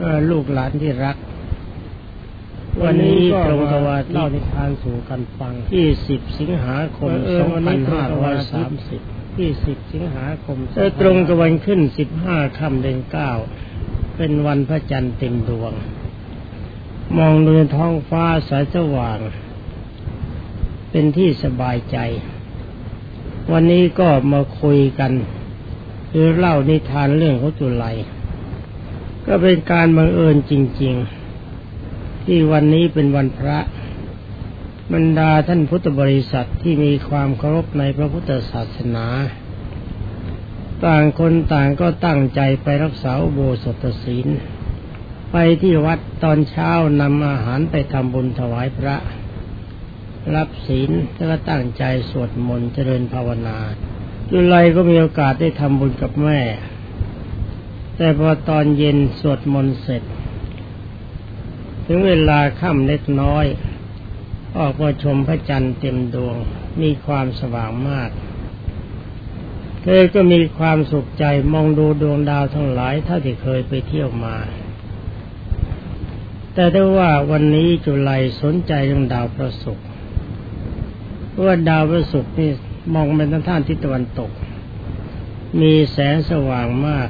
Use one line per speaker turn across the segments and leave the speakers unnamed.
เอ่อลูกหลานที่รัก วันนี้ตรงกับวันที่
เล่านิทานสู่กันฟัง
ที่สิบสิงหาคม
เออ
สอง
วัน
พั
นี้
น
ตรง
ห้า
กับ
ร้
วั
อนย
อาทิ
สา
ตย์
มสิบ
ที่สิบสิงหาคม
เออตรงกับวันขึ้นสิบห้าค่ำเดือนเก้าเป็นวันพระจันทร์เต็มดวง มองดูท้องฟ้าสายสว่าง เป็นที่สบายใจ วันนี้ก็มาคุยกันหรือเล่านิทานเรื่องของจุไล ก็เป็นการบังเอิญจริง ๆ ที่วันนี้เป็นวันพระบรรดาท่านพุทธบริษัทที่มีความเคารพในพระพุทธศาสนา ต่างคนต่างก็ตั้งใจไปรักษาโบสถศีล ไปที่วัดตอนเช้านำอาหารไปทำบุญถวายพระ รับศีลแล้วก็ตั้งใจสวดมนต์เจริญภาวนาจุไลก็มีโอกาสได้ทำบุญกับแม่ แต่พอตอนเย็นสวดมนต์เสร็จ ถึงเวลาค่ำเล็กน้อย ออกมาชมพระจันทร์เต็มดวง มีความสว่างมาก เธอก็มีความสุขใจมองดูดวงดาวทั้งหลายเท่าที่เคยไปเที่ยวมา แต่ได้ว่าวันนี้จุไลสนใจเรื่องดาวพระศุกร์เพราะว่าดาวพระศุกร์นี่มองไปทางท่านทิศตะวันตก มีแสงสว่างมาก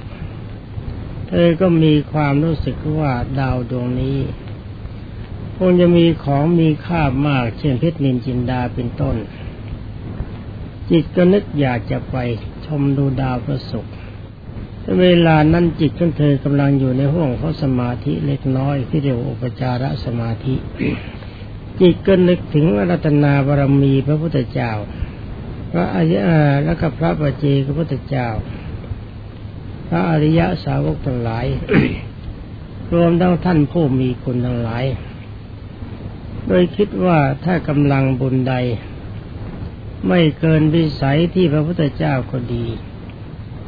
เธอก็มีความรู้สึกว่าดาวดวงนี้คงจะมีของมีค่ามาก เช่นเพชรนินจินดาเป็นต้น จิตก็นึกอยากจะไปชมดูดาวพระศุกร์แต่เวลานั้นจิตของเธอกำลังอยู่ในห้วงของสมาธิเล็กน้อยที่เรียกว่าอุปจารสมาธิ จิตก็นึกถึงรัตนาบารมีพระพุทธเจ้า พระอริยแล้วก็พระปัจเจกพระพุทธเจ้า พระอริยสาวกทั้งหลาย รวมทั้งท่านผู้มีคุณทั้งหลาย โดยคิดว่าถ้ากำลังบุญใด ไม่เกินวิสัยที่พระพุทธเจ้าก็ดี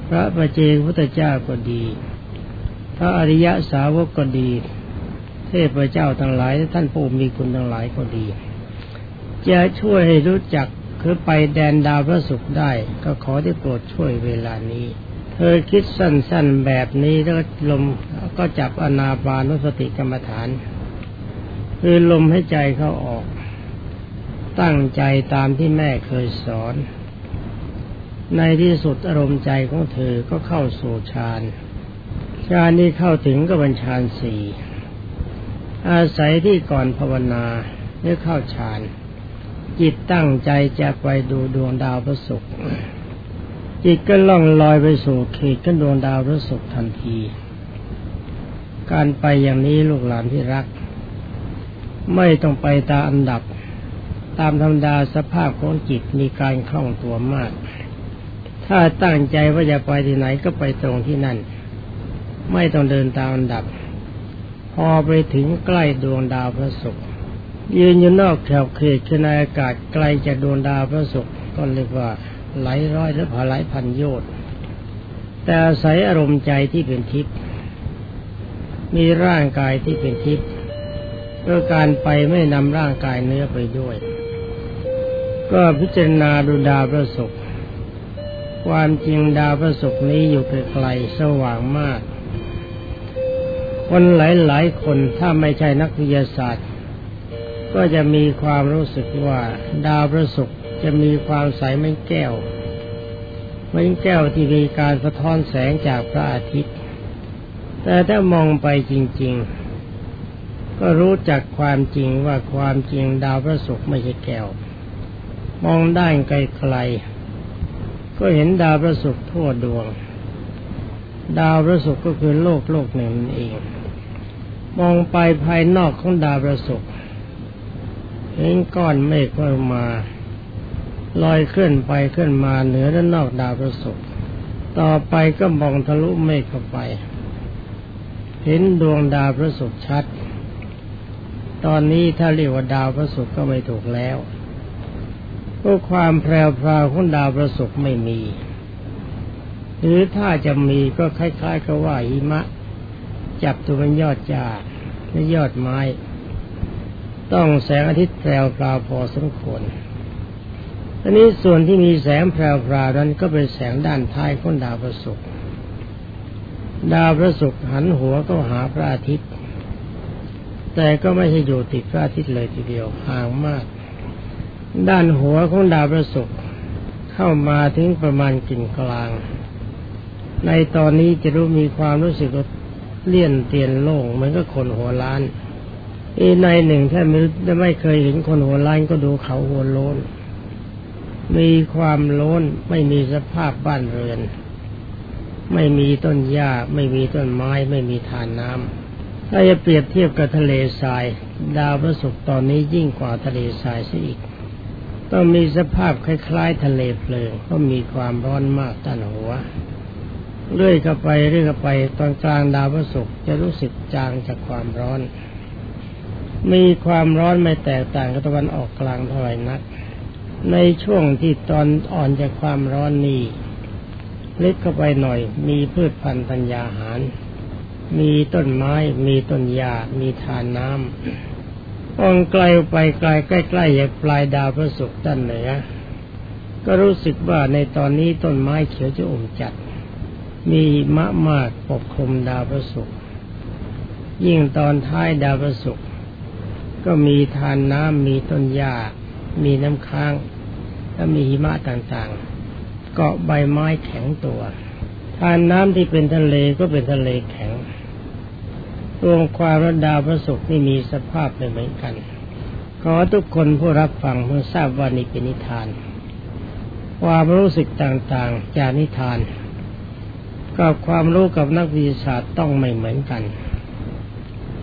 พระประเจกพุทธเจ้าก็ดี พระอริยสาวกก็ดี เทพเจ้าทั้งหลายท่านผู้มีคุณทั้งหลายก็ดี จะช่วยให้รู้จักคือไปแดนดาวพระศุกร์ได้ ก็ขอได้โปรดช่วยเวลานี้ เธอคิดสั้นๆแบบนี้แล้วลมก็จับอนาปานุสติกรรมฐาน คือลมให้ใจเข้าออก ตั้งใจตามที่แม่เคยสอน ในที่สุดอารมณ์ใจของเธอก็เข้าสู่ฌานฌานนี้เข้าถึงก็เป็นฌานสี่อาศัยที่ก่อนภาวนาเมื่อเข้าฌาน จิตตั้งใจจะไปดูดวงดาวพระศุกร์ จิตก็ล่องลอยไปสู่เขตกันดวงดาวพระศุกร์ทันที การไปอย่างนี้ลูกหลานที่รัก ไม่ต้องไปตามอันดับ ตามธรรมดาสภาพของจิตมีการคล่องตัวมาก ถ้าตั้งใจว่าจะไปที่ไหนก็ไปตรงที่นั่น ไม่ต้องเดินตามอันดับ พอไปถึงใกล้ดวงดาวพระศุกร์ยืนอยู่นอกแถวเขตในอากาศไกลจากดวงดาวพระศุกร์ก็เรียกว่า หลายร้อยหรือหลายพันโยชน์แต่อาศัยอารมณ์ใจที่เป็นทิพย์มีร่างกายที่เป็นทิพย์เพื่อการไปไม่นำร่างกายเนื้อไปด้วย ก็พิจารณาดูดาวพระศุกร์ความจริงดาวพระศุกร์นี้อยู่ไกลๆสว่างมาก คนหลายๆคนถ้าไม่ใช่นักวิทยาศาสตร์ ก็จะมีความรู้สึกว่าดาวพระศุกร์จะมีความใสเหมือนแก้วเหมือนแก้วที่มีการสะท้อนแสงจากพระอาทิตย์ แต่ถ้ามองไปจริง ๆ ก็รู้จักความจริงว่าความจริงดาวพระศุกร์ไม่ใช่แก้ว มองได้ไกลๆก็เห็นดาวพระศุกร์ทั่วดวง ดาวพระศุกร์ก็คือโลกโลกหนึ่งนั่นเอง มองไปภายนอกของดาวพระศุกร์ เห็นก้อนเมฆก็มาลอยเคลื่อนไปเคลื่อนมาเหนือและนอกดาวพระศุกร์ต่อไปก็มองทะลุเมฆเข้าไป เห็นดวงดาวพระศุกร์ชัด ตอนนี้ถ้าเรียกว่าดาวพระศุกร์ก็ไม่ถูกแล้วเพราะความแพรวพราวของดาวพระศุกร์ไม่มี หรือถ้าจะมีก็คล้ายๆกับว่าหิมะ จับตัวเป็นยอดจ่าและยอดไม้ ต้องแสงอาทิตย์แพรวพราวพอสมควรอันนี้ส่วนที่มีแสงแพรวพราวนั้นก็เป็นแสงด้านท้ายของดาวพระศุกร์ดาวพระศุกร์หันหัวก็หาพระอาทิตย์ แต่ก็ไม่ใช่อยู่ติดพระอาทิตย์เลยทีเดียวห่างมาก ด้านหัวของดาวพระศุกร์เข้ามาถึงประมาณกึ่งกลาง ในตอนนี้จะรู้มีความรู้สึกเลี่ยนเตียนโล่งเหมือนกับคนหัวล้าน อีในหนึ่งถ้าไม่ไม่เคยเห็นคนหัวล้านก็ดูเขาหัวโลนมีความโล้นไม่มีสภาพบ้านเรือน ไม่มีต้นหญ้าไม่มีต้นไม้ ไม่มีทานน้ำถ้าจะเปรียบเทียบกับทะเลทราย ดาวพระศุกร์ตอนนี้ยิ่งกว่าทะเลทรายซะอีก ต้องมีสภาพคล้าย ๆ ทะเลเพลิงก็มีความร้อนมากด้านหัวเรื่อยเข้าไปเรื่อยเข้าไปตอนกลางดาวพระศุกร์จะรู้สึกจางจากความร้อน มีความร้อนไม่แตกต่างกับตะวันออกกลางเท่าไหร่นัก ในช่วงที่ตอนอ่อนจากความร้อนนี้ลึกเข้าไปหน่อย มีพืชพันธุ์ธัญญาหาร มีต้นไม้ มีต้นหญ้ามีทานน้ำองไกลไปไกลใกล้ๆอย่างปลายดาวพระศุกร์ด้านเหนือก็รู้สึกว่าในตอนนี้ต้นไม้เขียวจะอุ่มจัด มีมะมากปกคลุมดาวพระศุกร์ยิ่งตอนท้ายดาวพระศุกร์ ก็มีทานน้ำมีต้นหญ้ามีน้ำค้าง และมีหิมะต่างๆ เกาะใบไม้แข็งตัว ทานน้ำที่เป็นทะเลก็เป็นทะเลแข็ง รวมความระดาวพระศุกร์นี่มีสภาพไม่เหมือนกัน ขอทุกคนผู้รับฟังเมื่อทราบว่านี่เป็นนิทาน ความรู้สึกต่างๆ จากนิทาน กับความรู้กับนักวิทยาศาสตร์ต้องไม่เหมือนกัน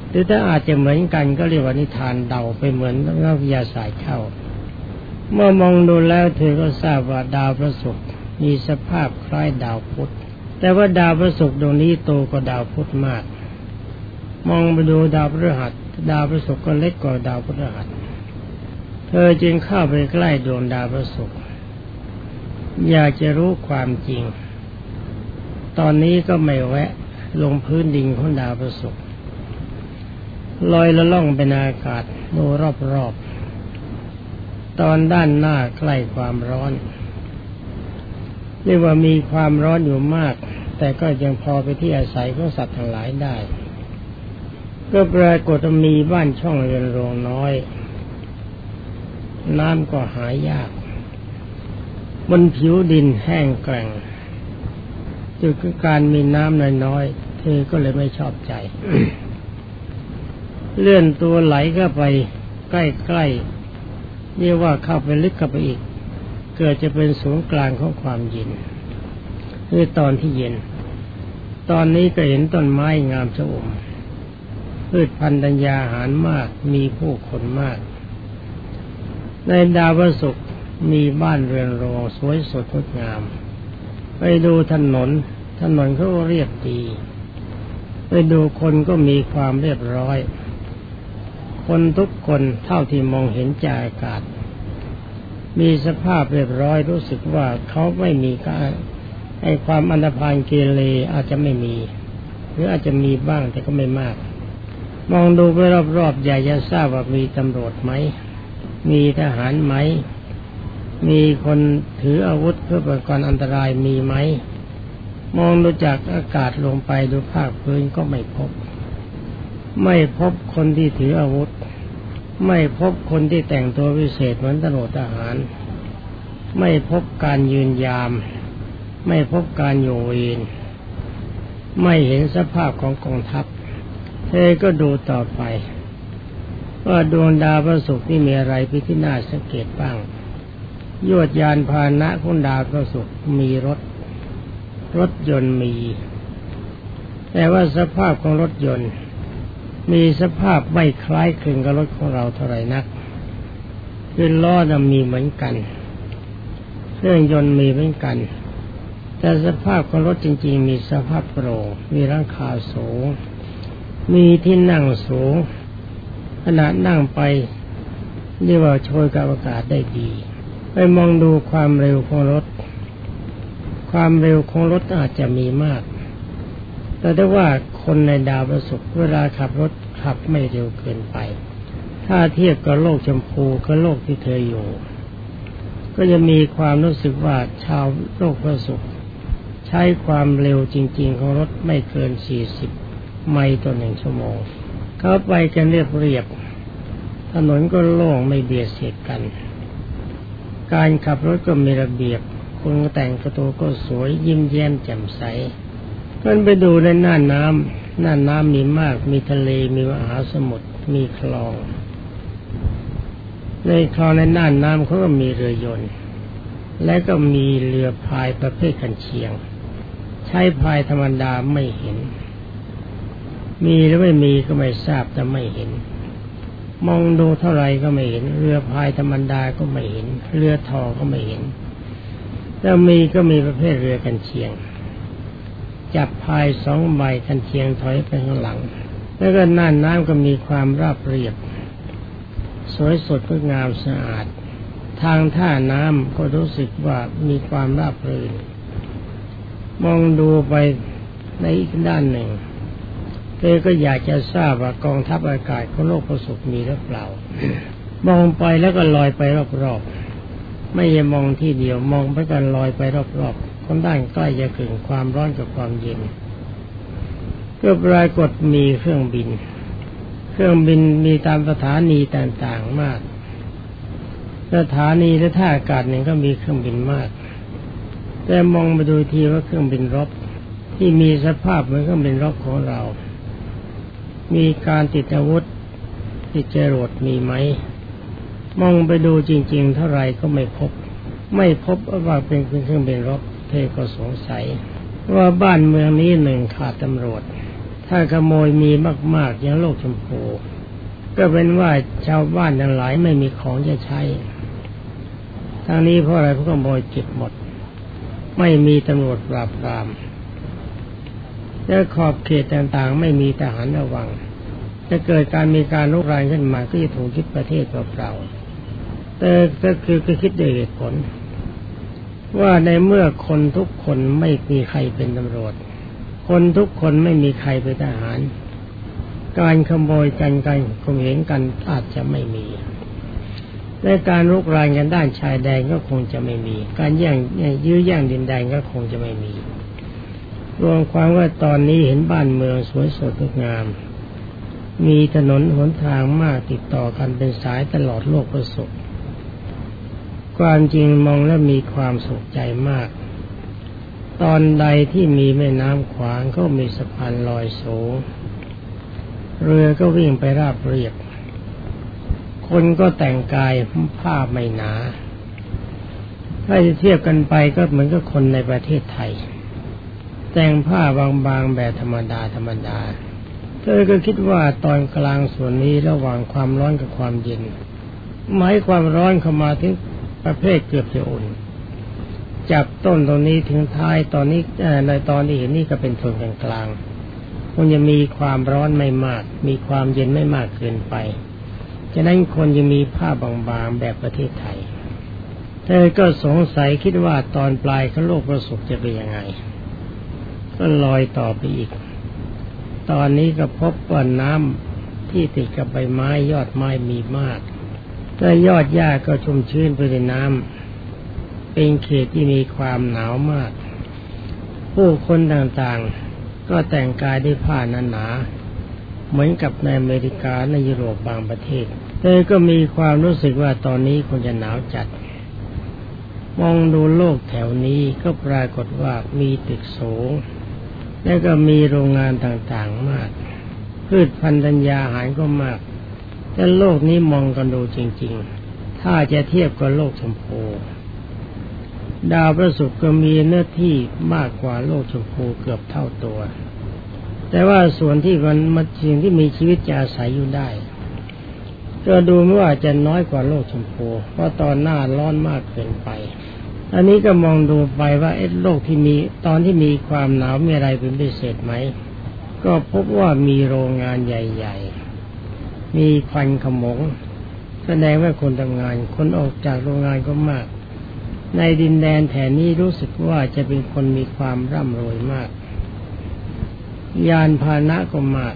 หรือถ้าอาจจะเหมือนกันก็เรียกว่านิทานเดาไปเหมือนนักวิทยาศาสตร์เข้า เมื่อมองดูแล้วเธอก็ทราบว่าดาวพระศุกร์มีสภาพคล้ายดาวพุธ แต่ว่าดาวพระศุกร์ดวงนี้โตกว่าดาวพุธมาก มองไปดูดาวพฤหัส ดาวพระศุกร์ก็เล็กกว่าดาวพฤหัส เธอจึงเข้าไปใกล้ดวงดาวพระศุกร์อยากจะรู้ความจริง ตอนนี้ก็ไม่แวะ ลงพื้นดินของดาวพระศุกร์ ลอยละล่องเป็นอากาศดูรอบๆ ตอนด้านหน้าใกล้ความร้อน เรียกว่ามีความร้อนอยู่มาก แต่ก็ยังพอไปที่อาศัยของสัตว์ทั้งหลายได้ ก็ปรากฏมีบ้านช่องเรือนโรงน้อย น้ำก็หายยาก บนผิวดินแห้งแกร่งจุดการมีน้ำน้อยๆ เธอก็เลยไม่ชอบใจ เลื่อนตัวไหลเข้าไปใกล้ๆเรียกว่าเข้าไปลึกเข้าไปอีก เกิดจะเป็นศูนย์กลางของความเย็นคือตอนที่เย็น ตอนนี้ก็เห็นต้นไม้งามชะอมพืชพันธุ์ัญญาหารมาก มีผู้คนมาก ในดาวศุกมีบ้านเรือนรองสวยสดงดงาม ไปดูถนน ถนนเขาเรียบดี ไปดูคนก็มีความเรียบร้อย คนทุกคนเท่าที่มองเห็นจากอากาศ มีสภาพเรียบร้อยรู้สึกว่าเขาไม่มีการไอความอันธพาลเกเรอาจจะไม่มี หรืออาจจะมีบ้างแต่ก็ไม่มาก มองดูไปรอบๆอยากจะทราบว่ามีตำรวจไหม มีทหารไหม มีคนถืออาวุธเพื่อป้องกันอันตรายมีไหม มองดูจากอากาศลงไปดูภาคพื้นก็ไม่พบ ไม่พบคนที่ถืออาวุธ ไม่พบคนที่แต่งตัววิเศษเหมือนตำรวจทหาร ไม่พบการยืนยาม ไม่พบการโยเวนไม่เห็นสภาพของกองทัพเธอก็ดูต่อไป ว่าดวงดาวพระศุกร์นี่มีอะไรพิที่น่าสังเกตบ้างยวดยานพาหนะของดาวพระศุกร์มีรถ รถยนต์มี แต่ว่าสภาพของรถยนต์ มีสภาพไม่คล้ายคลึงกับรถของเราเท่าไหร่นักคือล้อนะมีเหมือนกันเครื่องยนต์มีเหมือนกัน แต่สภาพของรถจริง ๆ มีสภาพโปร่งมีร่างคาสูง มีที่นั่งสูงขณะนั่งไปเรียกว่าโชยกับอากาศได้ดี ไปมองดูความเร็วของรถ ความเร็วของรถอาจจะมีมาก แต่ได้ว่า คนในดาวประสบเวลาขับรถขับไม่เร็วเกินไป ถ้าเทียบกับโลกชมพูกับโลกที่เธออยู่ ก็จะมีความรู้สึกว่าชาวโลกประสบใช้ความเร็วจริง ๆ ของรถไม่เกินสี่สิบไมล์ต่อหนึ่งชั่วโมง เขาไปกันเรียบเรียบ ถนนก็โล่งไม่เบียดเสียดกัน การขับรถก็มีระเบียบคนแต่งกระตัวก็สวยยิ้มแย้มแจ่มใสกันไปดูในน่านน้ำน่านน้ำมีมาก มีทะเลมีมหาสมุทรมีคลอง ในคลองในน่านน้ำเขาก็มีเรือยนต์และก็มีเรือพายประเภทกันเชียง ใช้พายธรรมดาไม่เห็น มีหรือไม่มีก็ไม่ทราบแต่ไม่เห็น มองดูเท่าไรก็ไม่เห็น เรือพายธรรมดาก็ไม่เห็น เรือทอก็ไม่เห็นแล้วมีก็มีประเภทเรือกันเชียง จับพายสองใบกันเชียงถอยไปข้างหลัง แล้วก็น่านน้ำก็มีความราบเรียบ สวยสดก็งามสะอาด ทางท่าน้ำก็รู้สึกว่ามีความราบรื่น มองดูไปในอีกด้านหนึ่งเธอก็อยากจะทราบว่ากองทัพอากาศของโลกประสบมีหรือเปล่า มองไปแล้วก็ลอยไปรอบๆ ไม่ใช่มองที่เดียว มองไปกันลอยไปรอบ ๆคนด้านใกล้จะถึงความร้อนกับความเย็นก็ปรากฏมีเครื่องบิน เครื่องบินมีตามสถานีต่างๆมาก สถานีและท่าอากาศหนึ่งก็มีเครื่องบินมาก แต่มองมาดูทีว่าเครื่องบินรบที่มีสภาพเหมือนเครื่องบินรบของเรา มีการติดอาวุธติดจรวดมีไหม มองไปดูจริง ๆ เท่าไรก็ไม่พบ ไม่พบว่าเป็นเครื่องบินรบ เธอก็สงสัย ว่าบ้านเมืองนี้หนึ่งขาดตำรวจ ถ้าขโมยมีมากๆอย่างโลกชมพูก็เป็นว่าชาวบ้านทั้งหลายไม่มีของจะใช้ทางนี้เพราะอะไรเพราะขโมยเก็บหมด ไม่มีตำรวจปราบปรามและขอบเขตต่างๆ ไม่มีทหารระวังจะเกิดการมีการลุกรานขึ้นมาก็จะถูกคิดประเทศเปล่าแต่ก็คือก็คิดด้วยเหตุผล ว่าในเมื่อคนทุกคนไม่มีใครเป็นตำรวจ คนทุกคนไม่มีใครเป็นทหาร การขโมยกันการคงเห็นกันอาจจะไม่มีและการลุกรานกันด้านชายแดนก็คงจะไม่มี การแย่งยื้อแย่งดินแดนก็คงจะไม่มี รวมความว่าตอนนี้เห็นบ้านเมืองสวยสดงดงาม มีถนนหนทางมากติดต่อกันเป็นสายตลอดโลกประสบ ความจริงมองแล้วมีความสุขใจมาก ตอนใดที่มีแม่น้ำขวางก็มีสะพานลอยสูง เรือก็วิ่งไปราบเรียบคนก็แต่งกายผ้าไม่หนา ถ้าจะเทียบกันไปก็เหมือนกับคนในประเทศไทย แต่งผ้าบางๆแบบธรรมดาธรรมดา เธอก็คิดว่าตอนกลางส่วนนี้ระหว่างความร้อนกับความเย็นหมายความร้อนเข้ามาถึง ประเภทเกือบจะอุ่น จับต้นตรงนี้ถึงท้ายตอนนี้ในตอนที่เห็นนี่ก็เป็นส่วนกลางกลางคงจะมีความร้อนไม่มาก มีความเย็นไม่มากเกินไปฉะนั้นคนจะมีผ้าบางๆแบบประเทศไทย เธอก็สงสัยคิดว่าตอนปลายเขาโลกประสบจะเป็นยังไง ก็ลอยต่อไปอีก ตอนนี้ก็พบว่าน้ำที่ติดกับใบไม้ยอดไม้มีมาก และยอดหญ้าก็ชุ่มชื้นไปด้วยน้ำเป็นเขตที่มีความหนาวมาก ผู้คนต่างๆ ก็แต่งกายด้วยผ้าหนาๆเหมือนกับในอเมริกาในยุโรปบางประเทศเธอก็มีความรู้สึกว่าตอนนี้คงจะหนาวจัด มองดูโลกแถวนี้ก็ปรากฏว่ามีตึกสูง และก็มีโรงงานต่างๆมาก พืชพันธัญญาหารก็มาก แต่โลกนี้มองกันดูจริง ๆ ถ้าจะเทียบกับโลกชมพูดาวพระศุกร์ก็มีเนื้อที่มากกว่าโลกชมพูเกือบเท่าตัว แต่ว่าส่วนที่มันมันสิ่งที่มีชีวิตจะอาศัยอยู่ได้ ก็ดูไม่ว่าจะน้อยกว่าโลกชมพูเพราะตอนหน้าร้อนมากเกินไป อันนี้ก็มองดูไปว่าเอ๊ะโลกที่มีตอนที่มีความหนาวมีอะไรเป็นพิเศษไหม ก็พบว่ามีโรงงานใหญ่ ๆ มีควันขมง แสดงว่าคนทำงาน คนออกจากโรงงานก็มาก ในดินแดนแถนนี้รู้สึกว่าจะเป็นคนมีความร่ำรวยมาก ยานพาหนะก็มาก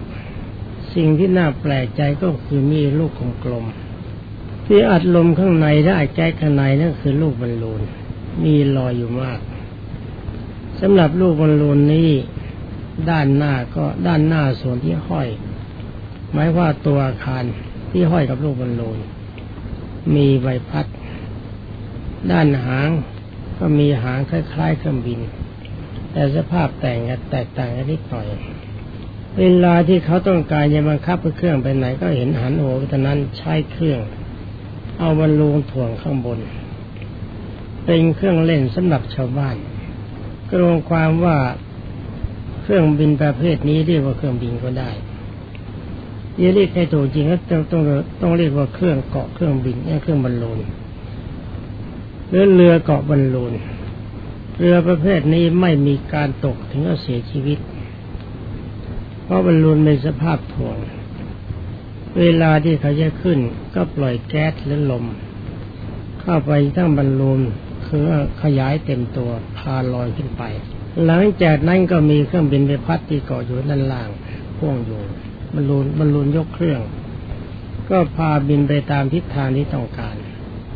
สิ่งที่น่าแปลกใจก็คือมีลูกกลมๆที่อัดลมข้างในและอัดแก๊สข้างในนั่นคือลูกบอลลูนมีลอยอยู่มากสำหรับลูกบอลลูนนี้ด้านหน้าก็ด้านหน้าส่วนที่ห้อย หมายว่าตัวอาคารที่ห้อยกับลูกบอลลูนมีใบพัด ด้านหางก็มีหางคล้ายๆเครื่องบิน แต่สภาพแต่งกันแตกต่างกันนิดหน่อย เวลาที่เขาต้องการจะบังคับเครื่องไปไหนก็เห็นหันโหวทนั้นใช้เครื่อง เอาบอลลูนถ่วงข้างบน เป็นเครื่องเล่นสำหรับชาวบ้านกรวงความว่าเครื่องบินประเภทนี้เรียกว่าเครื่องบินก็ได้ เรียกให้ถูกจริงก็ต้องต้องต้องเรียกว่าเครื่องเกาะเครื่องบินเครื่องบอลลูนหรือเรือเกาะบอลลูนเรือประเภทนี้ไม่มีการตกถึงกับเสียชีวิต เพราะบอลลูนเป็นสภาพถ่วง เวลาที่เขาจะขึ้น ก็ปล่อยแก๊สหรือลม เข้าไปทั้งบอลลูนคือขยายเต็มตัวพาลอยขึ้นไป หลังจากนั้นก็มีเครื่องบินไปพัดที่เกาะอยู่ด้านล่างพ่วงอยู่ บอลลูนบอลลูนยกเครื่อง ก็พาบินไปตามทิศทางที่ต้องการ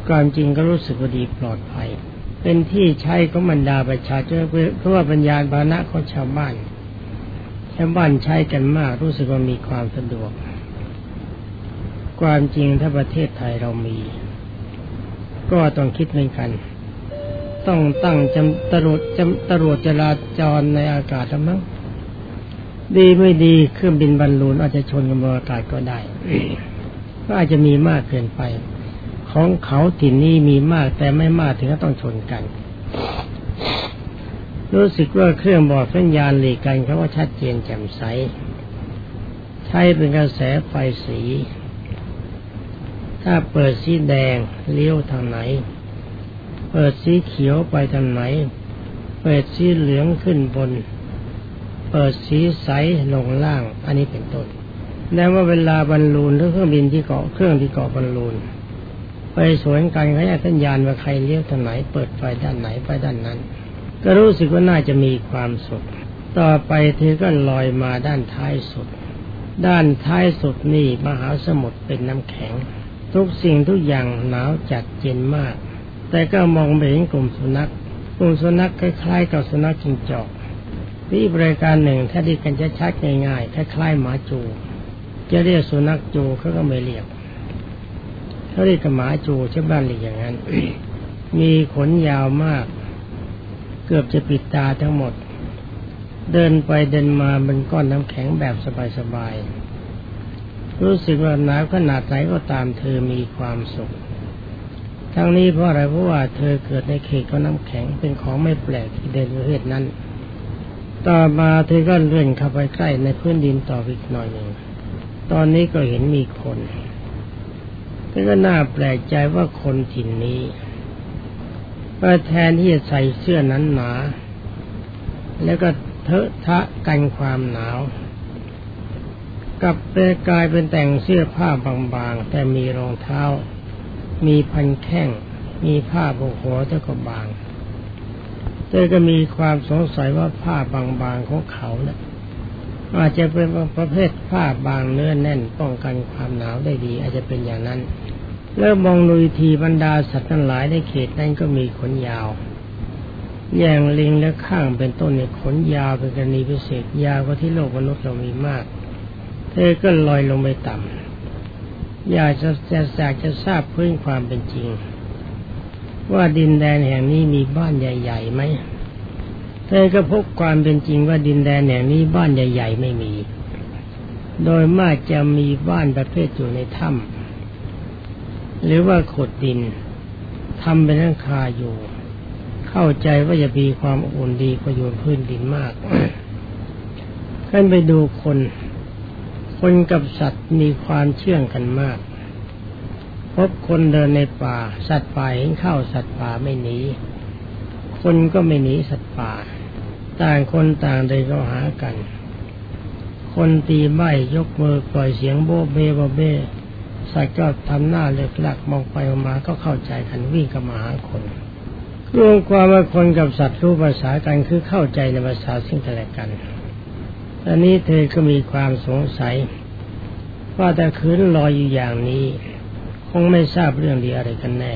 ความจริงก็รู้สึกว่าดีปลอดภัย เป็นที่ใช้ของบรรดาประชาชนเพราะว่าปัญญาบานะของชาวบ้านชาวบ้านใช้กันมากรู้สึกว่ามีความสะดวก ความจริงถ้าประเทศไทยเรามี ก็ต้องคิดเหมือนกัน ต้องตั้งจำตรวจจำตรวจจราจรในอากาศแล้วมั้ง ดีไม่ดีเครื่องบินบอลลูนอาจจะชนกับบนอากาศก็ได้ก็อาจจะมีมากเกินไป ของเขาถิ่นนี้มีมากแต่ไม่มากถึงกับต้องชนกัน รู้สึกว่าเครื่องบอกสัญญาณหลีกกันเขาว่าชัดเจนแจ่มใส ใช้เป็นกระแสไฟสี ถ้าเปิดสีแดงเลี้ยวทางไหน เปิดสีเขียวไปทางไหน เปิดสีเหลืองขึ้นบน เปิดสีใสลงล่าง อันนี้เป็นต้นแล้วว่าเวลาบอลลูนหรือเครื่องบินที่เกาะเครื่องที่เกาะบอลลูนไปสวนกันเขาจะสัญญาณว่าใครเลี้ยวทางไหน เปิดไฟด้านไหนไปด้านนั้น ก็รู้สึกว่าน่าจะมีความสุข ต่อไปเธอก็ลอยมาด้านท้ายสุด ด้านท้ายสุดนี่มหาสมุทรเป็นน้ำแข็ง ทุกสิ่งทุกอย่างหนาวจัดเย็นมาก แต่ก็มองไปเห็นกลุ่มสุนัขกลุ่มสุนัขคล้ายๆกับสุนัขจิงจอก ที่บริการหนึ่งถ้าดีกันจะชัดง่ายๆคล้ายๆหมาจู จะเรียกสุนัขจูเขาก็ไม่เรียกเขาเรียกหมาจูชาวบ้านเรียกอย่างนั้น มีขนยาวมาก เกือบจะปิดตาทั้งหมด เดินไปเดินมาบนก้อนน้ำแข็งแบบสบายๆรู้สึกว่าหนาวขนาดไหนก็ตามเธอมีความสุขทั้งนี้เพราะอะไรเพราะว่าเธอเกิดในเขตของน้ำแข็งเป็นของไม่แปลกที่เดินประเทศนั้น ต่อมาเธอก็เลื่อนเข้าไปใกล้ในพื้นดินต่ออีกหน่อยหนึ่ง ตอนนี้ก็เห็นมีคนเธอก็น่าแปลกใจว่าคนถิ่นนี้ก็แทนที่จะใส่เสื้อนั้นหนา แล้วก็เทอะทะกันความหนาวกับเปกายเป็นแต่งเสื้อผ้าบางๆ แต่มีรองเท้า มีพันแข้ง มีผ้าโบกหัวเจ้าก็บาง เธอก็มีความสงสัยว่าผ้าบางๆของเขาเนะี่ยอาจจะเป็นประเภทผ้าบางเนื้อแน่นป้องกันความหนาวได้ดี อาจจะเป็นอย่างนั้น แล้วมองดูทีบรรดาสัตว์ทั้งหลายในเขตนั้นก็มีขนยาวอย่างลิงและข้างเป็นต้นเนี่ยขนยาวเป็นกรณีพิเศษยาวกว่าที่โลกมนุษย์เรามีมาก เธอก็ลอยลงไปต่ำอยากจะจะอยากจะทราบพื้นความเป็นจริง ว่าดินแดนแห่งนี้มีบ้านใหญ่ๆไหมเธอก็พบความเป็นจริงว่าดินแดนแห่งนี้บ้านใหญ่ ๆ ไม่มี โดยมากจะมีบ้านประเภทอยู่ในถ้ำหรือว่าขุดดินทำเป็นร่างคาอยู่ เข้าใจว่าจะมีความอุ่นดีกว่าอยู่พื้นดินมากขึ้นไปดูคน คนกับสัตว์มีความเชื่องกันมาก พบคนเดินในป่า สัตว์ป่าเห็นเข้าสัตว์ป่าไม่หนีคนก็ไม่หนีสัตว์ป่า ต่างคนต่างเดินเข้าหากัน คนตีไม้ยกมือปล่อยเสียงโบเบโบเบสัตว์ก็ทำหน้าเลือกหลักมองไปมองมาก็เข้าใจกันวิ่งกับมาหาคนรวมความว่าคนกับสัตว์รู้ภาษากันคือเข้าใจในภาษาซึ่งกันและกันอันนี้เธอก็มีความสงสัย ว่าแต่คืนลอยอยู่อย่างนี้ คงไม่ทราบเรื่องดีอะไรกันแน่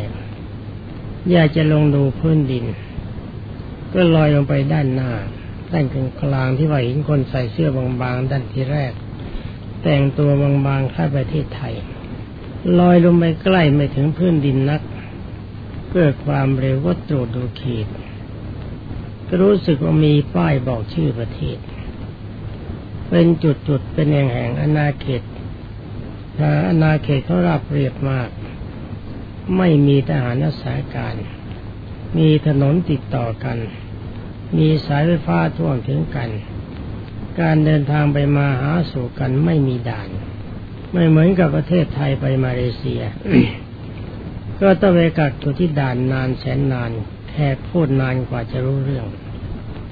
อยากจะลงดูพื้นดิน ก็ลอยลงไปด้านหน้า ด้านกลางที่ว่าเห็นคนใส่เสื้อบางๆด้านที่แรก แต่งตัวบางๆข้าประเทศไทย ลอยลงไปใกล้ไม่ถึงพื้นดินนัก เกิดความเร็วก็ตรวจดูขีดก็รู้สึกว่ามีป้ายบอกชื่อประเทศ เป็นจุดๆเป็นแห่งแห่งอนาเขต อาณาเขตเขาราบเรียบมาก ไม่มีทหารรักษาการ มีถนนติดต่อกัน มีสายไฟฟ้าท่วมถึงกัน การเดินทางไปมาหาสู่กันไม่มีด่าน ไม่เหมือนกับประเทศไทยไปมาเลเซีย ก็ต้องไปกักตัวที่ด่านนานแสนนาน แขกพูดนานกว่าจะรู้เรื่อง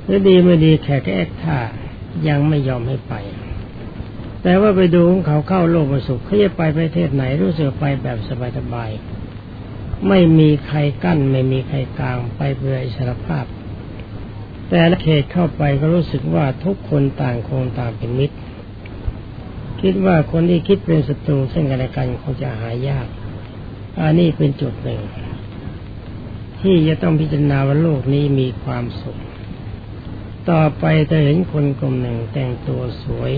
หรือดีไม่ดีแขกก็แอคท่ายังไม่ยอมให้ไป แต่ว่าไปดูของเขาเข้าโลกสุขเขาจะไปประเทศไหนรู้สึกไปแบบสบายๆไม่มีใครกั้น ไม่มีใครกลางไปเพื่ออิสรภาพ แต่ละเขตเข้าไปก็รู้สึกว่าทุกคนต่างคงต่างเป็นมิตร คิดว่าคนที่คิดเป็นศัตรูซึ่งกันและกันคงจะหายากอันนี้เป็นจุดหนึ่ง ที่จะต้องพิจารณาว่าโลกนี้มีความสุข ต่อไปจะเห็นคนกลุ่มหนึ่งแต่งตัวสวย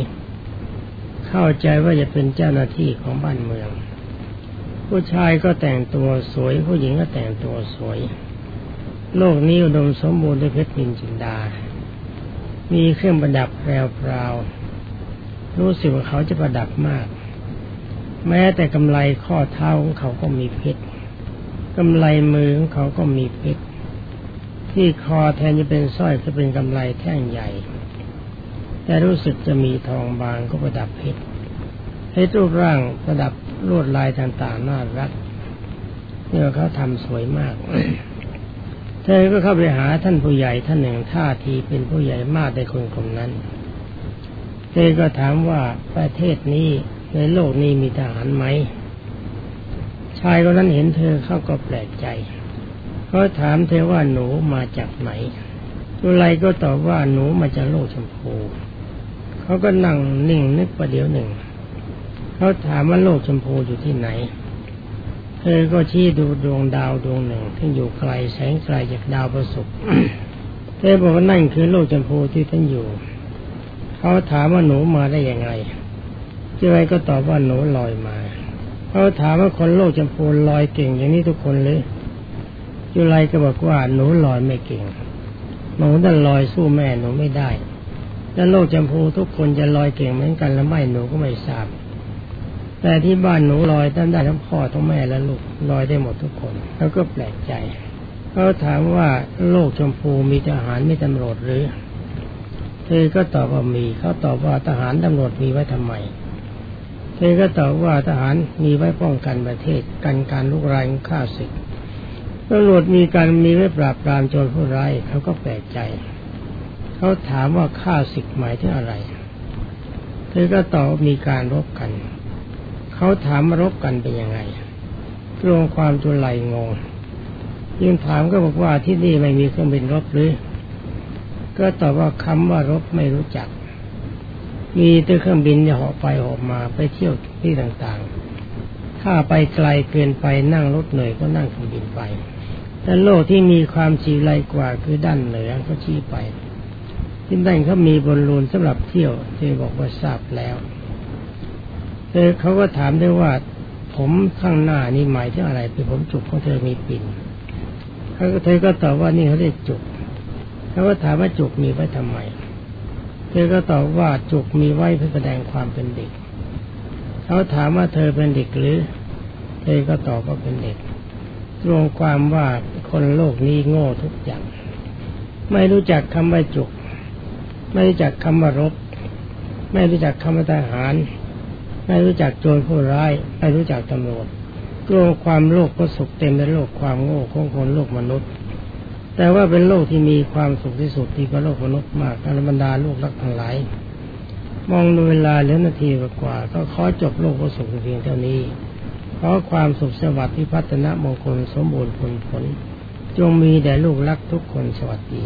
เข้าใจว่าจะเป็นเจ้าหน้าที่ของบ้านเมือง ผู้ชายก็แต่งตัวสวย ผู้หญิงก็แต่งตัวสวย โลกนี้อุดมสมบูรณ์ด้วยเพชรนินจินดา มีเครื่องประดับแพรวๆรู้สึกว่าเขาจะประดับมาก แม้แต่กำไลข้อเท้าของเขาก็มีเพชรกำไลมือของเขาก็มีเพชรที่คอแทนจะเป็นสร้อยจะเป็นกำไลแท่งใหญ่ แต่รู้สึกจะมีทองบางก็ประดับเพชรให้รูปร่างประดับลวดลายต่างๆน่ารักเนี่ยเขาทำสวยมากเธอก็เข้าไปหาท่านผู้ใหญ่ท่านหนึ่งท่าทีเป็นผู้ใหญ่มากในคนคนนั้นเธอก็ถามว่าประเทศนี้ในโลกนี้มีทหารไหม ชายคนนั้นเห็นเธอเขาก็แปลกใจเขาถามเธอว่าหนูมาจากไหนตุไลก็ตอบว่าหนูมาจากโลกชมพู เขาก็นั่งนิ่งนึกประเดี๋ยวหนึ่ง เขาถามว่าโลกชมพูอยู่ที่ไหน เธอก็ชี้ดูดวงดาวดวงหนึ่งที่อยู่ไกลแสงไกลจากดาวประสุกเธอบอกว่านั่นคือโลกชมพูที่ท่านอยู่ เขาถามว่าหนูมาได้ยังไงเจ้าไอ้ก็ตอบว่าหนูลอยมา เขาถามว่าคนโลกชมพูลอยเก่งอย่างนี้ทุกคนเลยจุไรก็บอกว่าหนูลอยไม่เก่งหนูนั่นลอยสู้แม่หนูไม่ได้ แล้วโลกจมพูทุกคนจะลอยเก่งเหมือนกันแล้วไม่หนูก็ไม่ทราบ แต่ที่บ้านหนูลอยตั้งได้ทั้งพ่อทั้งแม่และลูกลอยได้หมดทุกคน แล้วก็แปลกใจเขาถามว่าโลกชมพูมีทหารมีตำรวจหรือ เธอก็ตอบว่ามีเขาตอบว่าทหารตำรวจมีไว้ทำไม เธอก็ตอบว่าทหารมีไว้ป้องกันประเทศกันการลุกรานฆ่าศึกตำรวจมีการมีไว้ปราบปรามโจรผู้ร้ายเขาก็แปลกใจ เขาถามว่าฆ่าศึกหมายถึงอะไร เธอก็ตอบมีการรบกัน เขาถามมารบกันเป็นยังไงรวงความจุไลงงยิ่งถามก็บอกว่าที่นี่ไม่มีเครื่องบินรบหรือ ก็ตอบว่าคำว่ารบไม่รู้จัก มีแต่เครื่องบินจะเหาะไปเหาะมาไปเที่ยวที่ต่างๆ ถ้าไปไกลเกินไปนั่งรถเหนื่อยก็นั่งเครื่องบินไปแต่โลกที่มีความสีไลกว่าคือด้านเหนือก็ชี้ไป ที่นั่นเขามีบอลลูนสำหรับเที่ยวเธอบอกว่าทราบแล้วเธอเขาก็ถามได้ว่า ผมข้างหน้านี่หมายถึงอะไรเป็นผมจุกของเธอมีปิ่นเขาเธอก็ตอบว่านี่เขาเรียกจุกเขาก็ถามว่าจุกมีไว้ทำไม เธอก็ตอบว่าจุกมีไว้เพื่อแสดงความเป็นเด็ก เขาถามว่าเธอเป็นเด็กหรือ เธอก็ตอบว่าเป็นเด็กรวมความว่าคนโลกนี้โง่ทุกอย่าง ไม่รู้จักคำว่าจุก ไม่รู้จักคำว่ารบ ไม่รู้จักคำว่าทหาร ไม่รู้จักโจรผู้ร้าย ไม่รู้จักตำรวจกลัวความโลภก็สุขเต็มในโลกความโง่ของคนโลกมนุษย์ แต่ว่าเป็นโลกที่มีความสุขที่สุดที่กว่าโลกมนุษย์มากการบรรดาโลกรักทั้งหลายมองดูเวลาเหลือนาทีกว่า ก็ขอจบโลกก็สุขเพียงเท่านี้ ขอความสุขสวัสดิ์ที่พัฒนามงคลสมบูรณ์ผลผล จงมีแด่ลูกรักทุกคนสวัสดี